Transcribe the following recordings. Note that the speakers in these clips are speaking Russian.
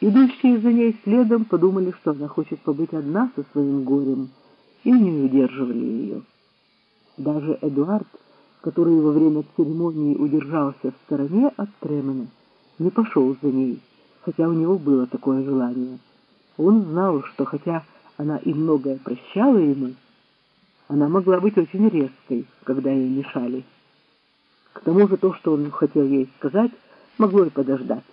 Идущие за ней следом подумали, что она хочет побыть одна со своим горем, и не удерживали ее. Даже Эдуард, который во время церемонии удержался в стороне от Тремена, не пошел за ней, хотя у него было такое желание. Он знал, что хотя она и многое прощала ему, она могла быть очень резкой, когда ей мешали. К тому же то, что он хотел ей сказать, могло и подождать.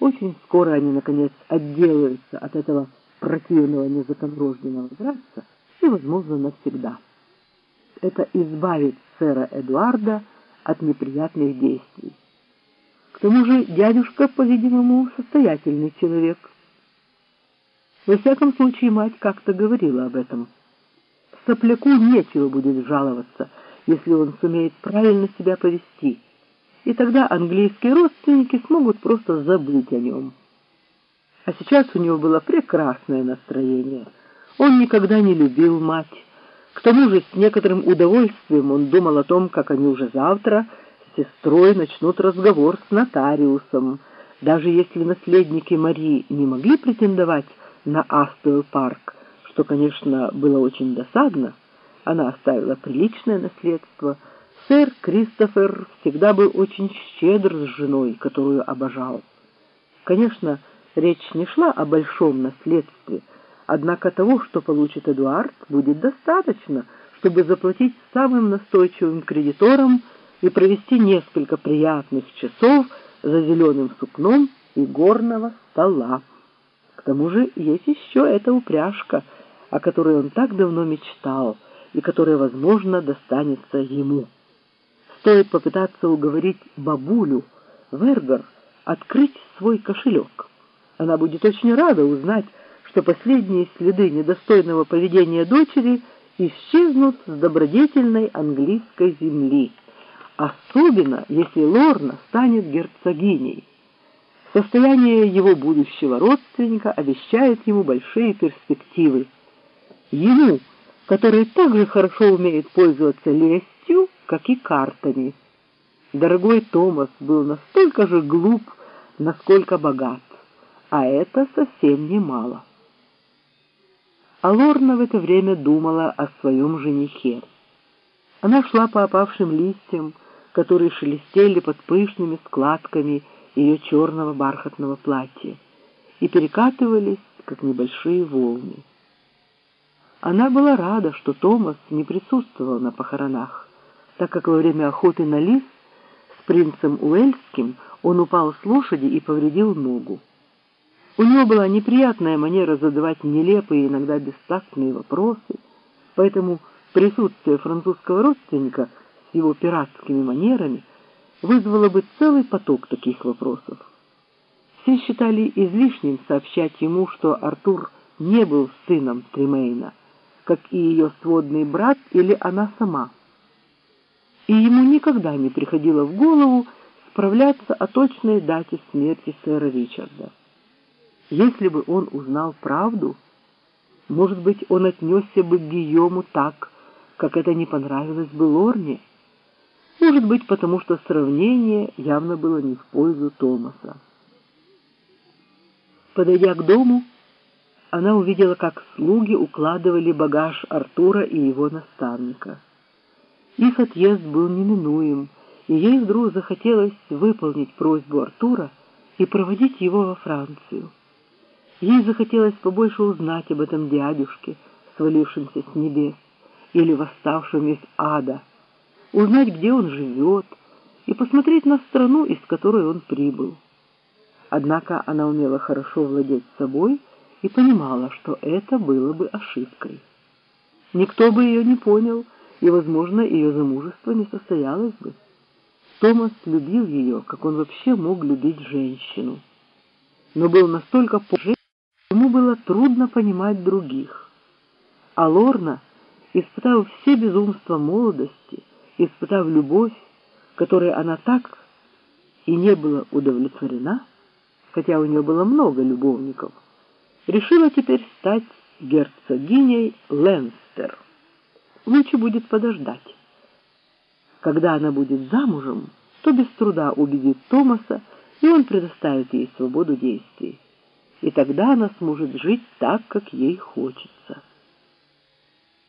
Очень скоро они, наконец, отделаются от этого противного незаконрожденного братца и, возможно, навсегда. Это избавит сэра Эдуарда от неприятных действий. К тому же дядюшка, по-видимому, состоятельный человек. Во всяком случае, мать как-то говорила об этом. Сопляку нечего будет жаловаться, если он сумеет правильно себя повести, и тогда английские родственники смогут просто забыть о нем. А сейчас у него было прекрасное настроение. Он никогда не любил мать. К тому же с некоторым удовольствием он думал о том, как они уже завтра с сестрой начнут разговор с нотариусом. Даже если наследники Марии не могли претендовать на Астуэлл парк, что, конечно, было очень досадно, она оставила приличное наследство. Сэр Кристофер всегда был очень щедр с женой, которую обожал. Конечно, речь не шла о большом наследстве, однако того, что получит Эдуард, будет достаточно, чтобы заплатить самым настойчивым кредиторам и провести несколько приятных часов за зеленым сукном и горного стола. К тому же есть еще эта упряжка, о которой он так давно мечтал и которая, возможно, достанется ему. Стоит попытаться уговорить бабулю, Вергер, открыть свой кошелек. Она будет очень рада узнать, что последние следы недостойного поведения дочери исчезнут с добродетельной английской земли, особенно если Лорна станет герцогиней. Состояние его будущего родственника обещает ему большие перспективы. Ему, который также хорошо умеет пользоваться лестью, как и картами. Дорогой Томас был настолько же глуп, насколько богат, а это совсем немало. А Лорна в это время думала о своем женихе. Она шла по опавшим листьям, которые шелестели под пышными складками ее черного бархатного платья и перекатывались, как небольшие волны. Она была рада, что Томас не присутствовал на похоронах, так как во время охоты на лис с принцем Уэльским он упал с лошади и повредил ногу. У него была неприятная манера задавать нелепые, иногда бестактные вопросы, поэтому присутствие французского родственника с его пиратскими манерами – вызвало бы целый поток таких вопросов. Все считали излишним сообщать ему, что Артур не был сыном Тремейна, как и ее сводный брат или она сама. И ему никогда не приходило в голову справляться о точной дате смерти сэра Ричарда. Если бы он узнал правду, может быть, он отнесся бы к Гийому так, как это не понравилось бы Лорне, может быть, потому что сравнение явно было не в пользу Томаса. Подойдя к дому, она увидела, как слуги укладывали багаж Артура и его наставника. Их отъезд был неминуем, и ей вдруг захотелось выполнить просьбу Артура и проводить его во Францию. Ей захотелось побольше узнать об этом дядюшке, свалившемся с небес, или восставшем из ада, узнать, где он живет, и посмотреть на страну, из которой он прибыл. Однако она умела хорошо владеть собой и понимала, что это было бы ошибкой. Никто бы ее не понял, и, возможно, ее замужество не состоялось бы. Томас любил ее, как он вообще мог любить женщину. Но был настолько позже, ему было трудно понимать других. А Лорна, испытав все безумства молодости, испытав любовь, которой она так и не была удовлетворена, хотя у нее было много любовников, решила теперь стать герцогиней Ленстер. Лучше будет подождать. Когда она будет замужем, то без труда убедит Томаса, и он предоставит ей свободу действий. тогда она сможет жить так, как ей хочется.